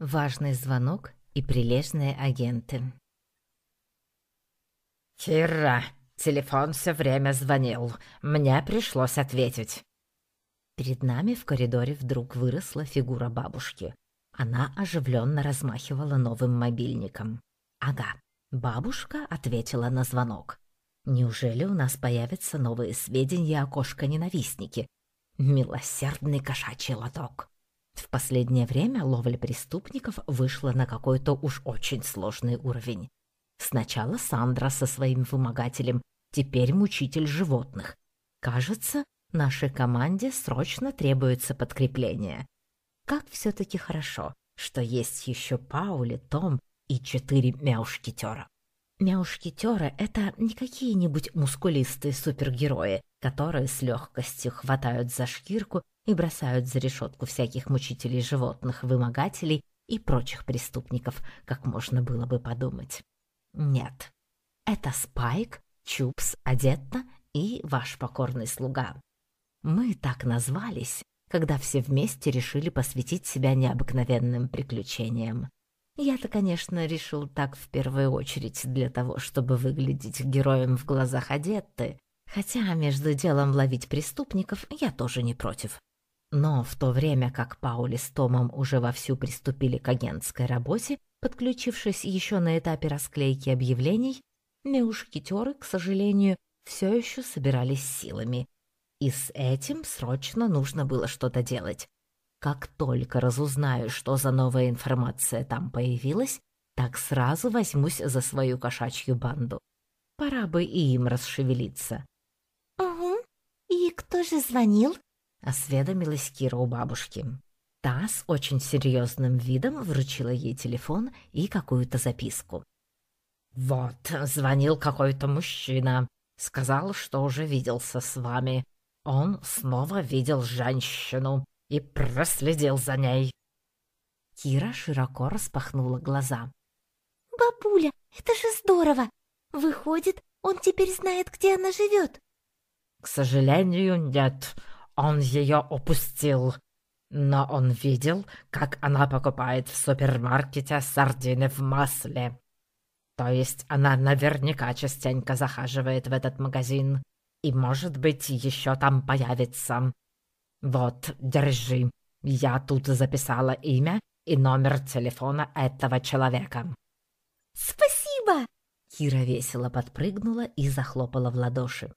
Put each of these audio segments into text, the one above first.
Важный звонок и прилежные агенты. «Кира, телефон все время звонил. Мне пришлось ответить». Перед нами в коридоре вдруг выросла фигура бабушки. Она оживленно размахивала новым мобильником. «Ага, бабушка ответила на звонок. Неужели у нас появятся новые сведения о кошка-ненавистнике? Милосердный кошачий лоток!» В последнее время ловля преступников вышла на какой-то уж очень сложный уровень. Сначала Сандра со своим вымогателем, теперь мучитель животных. Кажется, нашей команде срочно требуется подкрепление. Как все-таки хорошо, что есть еще Паули, Том и четыре мяушкетера. Мяушкетеры — это не какие-нибудь мускулистые супергерои, которые с легкостью хватают за шкирку и бросают за решетку всяких мучителей животных, вымогателей и прочих преступников, как можно было бы подумать. Нет, это Спайк, Чупс, Адетта и ваш покорный слуга. Мы так назвались, когда все вместе решили посвятить себя необыкновенным приключениям. Я-то, конечно, решил так в первую очередь для того, чтобы выглядеть героем в глазах Адетты, хотя между делом ловить преступников я тоже не против. Но в то время как Паули с Томом уже вовсю приступили к агентской работе, подключившись еще на этапе расклейки объявлений, мушкетеры, к сожалению, все еще собирались силами. И с этим срочно нужно было что-то делать. Как только разузнаю, что за новая информация там появилась, так сразу возьмусь за свою кошачью банду. Пора бы и им расшевелиться. «Угу. И кто же звонил?» — осведомилась Кира у бабушки. Та с очень серьезным видом вручила ей телефон и какую-то записку. «Вот, звонил какой-то мужчина. Сказал, что уже виделся с вами. Он снова видел женщину и проследил за ней». Кира широко распахнула глаза. «Бабуля, это же здорово! Выходит, он теперь знает, где она живет?» «К сожалению, нет. Он ее упустил. Но он видел, как она покупает в супермаркете сардины в масле. То есть она наверняка частенько захаживает в этот магазин. И, может быть, еще там появится. Вот, держи. Я тут записала имя и номер телефона этого человека. «Спасибо!» Кира весело подпрыгнула и захлопала в ладоши.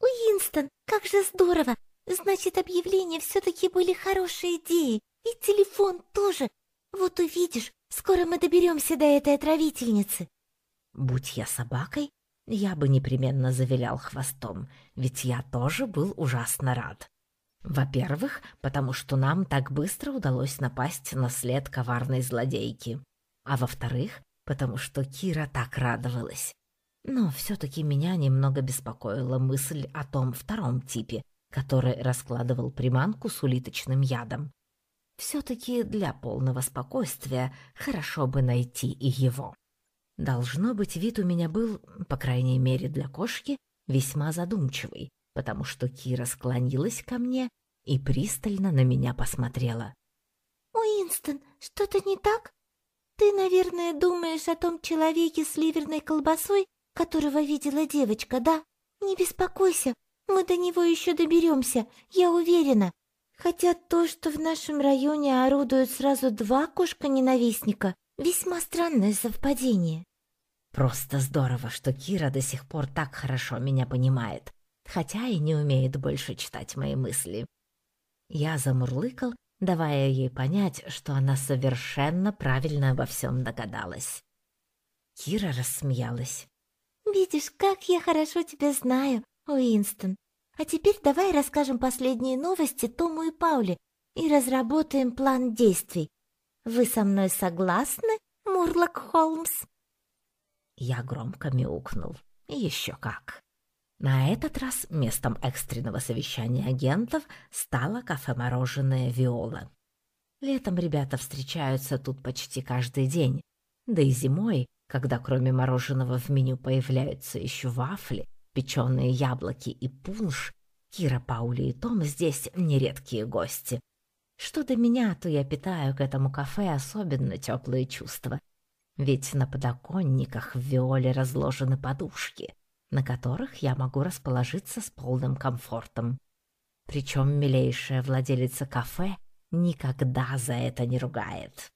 «Уинстон, как же здорово! Значит, объявления все-таки были хорошие идеи. И телефон тоже. Вот увидишь, скоро мы доберемся до этой отравительницы. Будь я собакой, я бы непременно завилял хвостом, ведь я тоже был ужасно рад. Во-первых, потому что нам так быстро удалось напасть на след коварной злодейки. А во-вторых, потому что Кира так радовалась. Но все-таки меня немного беспокоила мысль о том втором типе, который раскладывал приманку с улиточным ядом. Все-таки для полного спокойствия хорошо бы найти и его. Должно быть, вид у меня был, по крайней мере для кошки, весьма задумчивый, потому что Кира склонилась ко мне и пристально на меня посмотрела. «Уинстон, что-то не так? Ты, наверное, думаешь о том человеке с ливерной колбасой, которого видела девочка, да? Не беспокойся, мы до него еще доберемся, я уверена. Хотя то, что в нашем районе орудуют сразу два кошка-ненавистника, весьма странное совпадение. Просто здорово, что Кира до сих пор так хорошо меня понимает, хотя и не умеет больше читать мои мысли. Я замурлыкал, давая ей понять, что она совершенно правильно обо всем догадалась. Кира рассмеялась. «Видишь, как я хорошо тебя знаю. Уинстон, а теперь давай расскажем последние новости Тому и Пауле и разработаем план действий. Вы со мной согласны, Мурлок Холмс?» Я громко мяукнул. Еще как. На этот раз местом экстренного совещания агентов стало кафе-мороженое «Виола». Летом ребята встречаются тут почти каждый день, да и зимой, когда кроме мороженого в меню появляются еще вафли, печеные яблоки и пунш, Кира, Паули и Том здесь нередкие гости. Что до меня, то я питаю к этому кафе особенно теплые чувства. Ведь на подоконниках в Виоле разложены подушки, на которых я могу расположиться с полным комфортом. Причем милейшая владелица кафе никогда за это не ругает.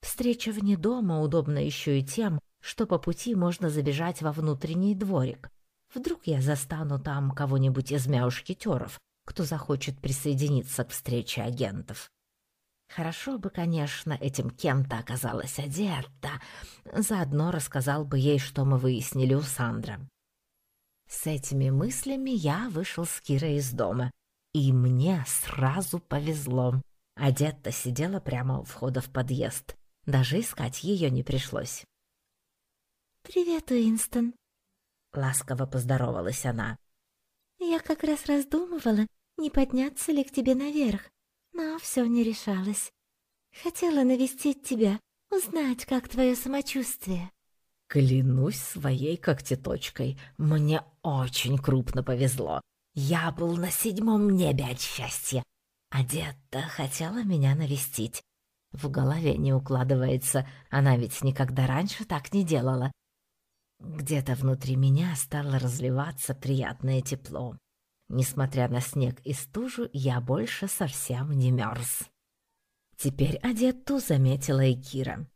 Встреча вне дома удобна еще и тем, что по пути можно забежать во внутренний дворик. Вдруг я застану там кого-нибудь из мяушкетеров, кто захочет присоединиться к встрече агентов. Хорошо бы, конечно, этим кем-то оказалась одета. Заодно рассказал бы ей, что мы выяснили у Сандра. С этими мыслями я вышел с Кирой из дома, и мне сразу повезло. Одетта сидела прямо у входа в подъезд. Даже искать ее не пришлось. «Привет, Уинстон», — ласково поздоровалась она. «Я как раз раздумывала, не подняться ли к тебе наверх, но все не решалась. Хотела навестить тебя, узнать, как твое самочувствие». Клянусь своей когтеточкой, мне очень крупно повезло. Я был на седьмом небе от счастья. Одетта хотела меня навестить. В голове не укладывается, она ведь никогда раньше так не делала. Где-то внутри меня стало разливаться приятное тепло. Несмотря на снег и стужу, я больше совсем не мерз. Теперь одету заметила и Кира.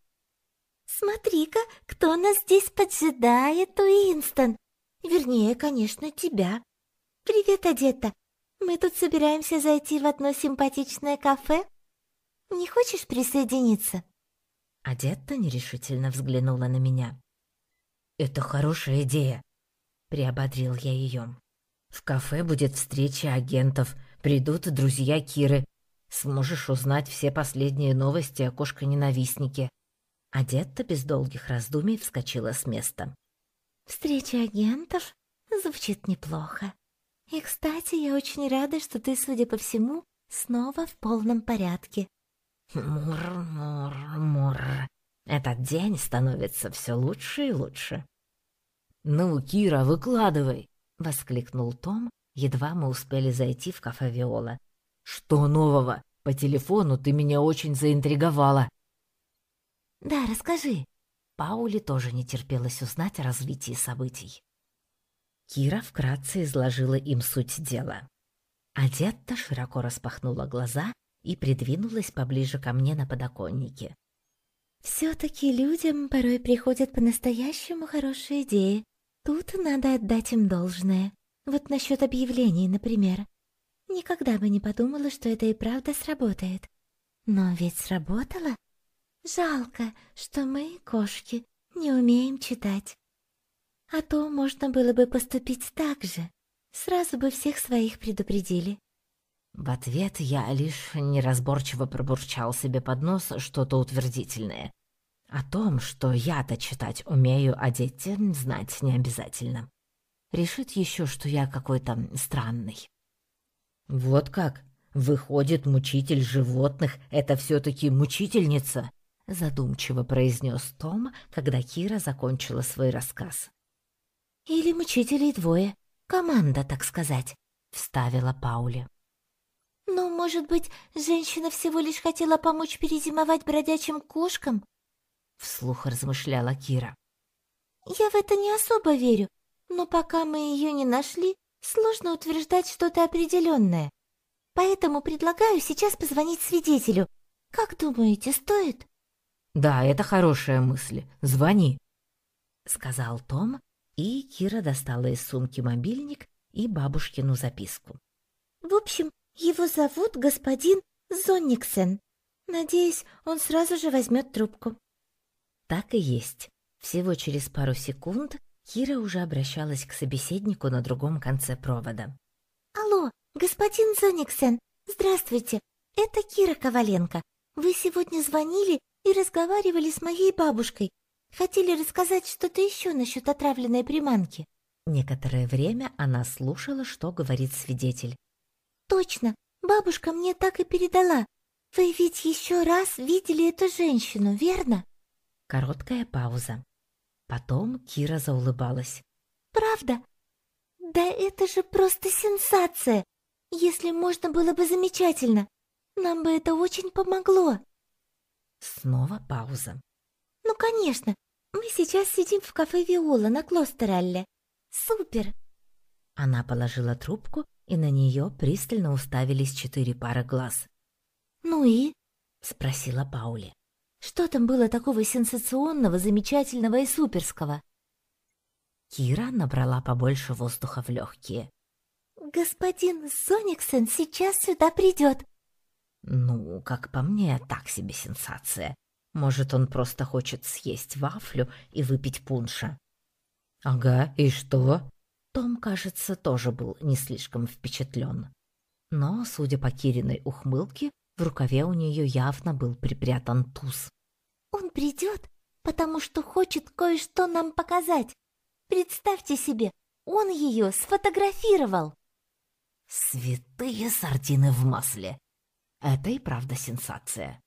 «Смотри-ка, кто нас здесь поджидает, Уинстон! Вернее, конечно, тебя. Привет, одета. Мы тут собираемся зайти в одно симпатичное кафе. Не хочешь присоединиться?» Одетта нерешительно взглянула на меня. «Это хорошая идея», — приободрил я ее. «В кафе будет встреча агентов, придут друзья Киры. Сможешь узнать все последние новости о кошка-ненавистнике». Одетта без долгих раздумий вскочила с места. «Встреча агентов? Звучит неплохо. И, кстати, я очень рада, что ты, судя по всему, снова в полном порядке». «Мур-мур-мур», этот день становится все лучше и лучше. «Ну, Кира, выкладывай!» — воскликнул Том, едва мы успели зайти в кафе «Виола». «Что нового? По телефону ты меня очень заинтриговала». «Да, расскажи». Паули тоже не терпелось узнать о развитии событий. Кира вкратце изложила им суть дела. Адетта широко распахнула глаза и придвинулась поближе ко мне на подоконнике. Все-таки людям порой приходят по-настоящему хорошие идеи. Тут надо отдать им должное. Вот насчет объявлений, например. Никогда бы не подумала, что это и правда сработает. Но ведь сработало. Жалко, что мы, кошки, не умеем читать. А то можно было бы поступить так же. Сразу бы всех своих предупредили. В ответ я лишь неразборчиво пробурчал себе под нос что-то утвердительное. О том, что я-то читать умею, а дети знать не обязательно. Решит еще, что я какой-то странный. «Вот как? Выходит, мучитель животных — это все-таки мучительница?» Задумчиво произнес Том, когда Кира закончила свой рассказ. «Или мучителей двое. Команда, так сказать», — вставила Паули. «Ну, может быть, женщина всего лишь хотела помочь перезимовать бродячим кошкам?» Вслух размышляла Кира. «Я в это не особо верю, но пока мы ее не нашли, сложно утверждать что-то определенное. Поэтому предлагаю сейчас позвонить свидетелю. Как думаете, стоит?» «Да, это хорошая мысль. Звони», — сказал Том, и Кира достала из сумки мобильник и бабушкину записку. «В общем, его зовут господин Зонниксен. Надеюсь, он сразу же возьмет трубку. Так и есть. Всего через пару секунд Кира уже обращалась к собеседнику на другом конце провода. «Алло, господин Зониксен, здравствуйте. Это Кира Коваленко. Вы сегодня звонили и разговаривали с моей бабушкой. Хотели рассказать что-то еще насчет отравленной приманки». Некоторое время она слушала, что говорит свидетель. Точно, бабушка мне так и передала. Вы ведь еще раз видели эту женщину, верно? Короткая пауза. Потом Кира заулыбалась. Правда? Да это же просто сенсация! Если можно было бы замечательно. Нам бы это очень помогло. Снова пауза. Ну, конечно. Мы сейчас сидим в кафе Виола на Клостералле. Супер! Она положила трубку, и на нее пристально уставились четыре пары глаз. Ну и? Спросила Паули. Что там было такого сенсационного, замечательного и суперского? Кира набрала побольше воздуха в легкие. «Господин Сониксон сейчас сюда придет!» Ну, как по мне, так себе сенсация. Может, он просто хочет съесть вафлю и выпить пунша. Ага, и что? Том, кажется, тоже был не слишком впечатлен. Но, судя по Кириной ухмылке, в рукаве у нее явно был припрятан туз. «Он придет, потому что хочет кое-что нам показать. Представьте себе, он ее сфотографировал!» «Святые сардины в масле!» Это и правда сенсация.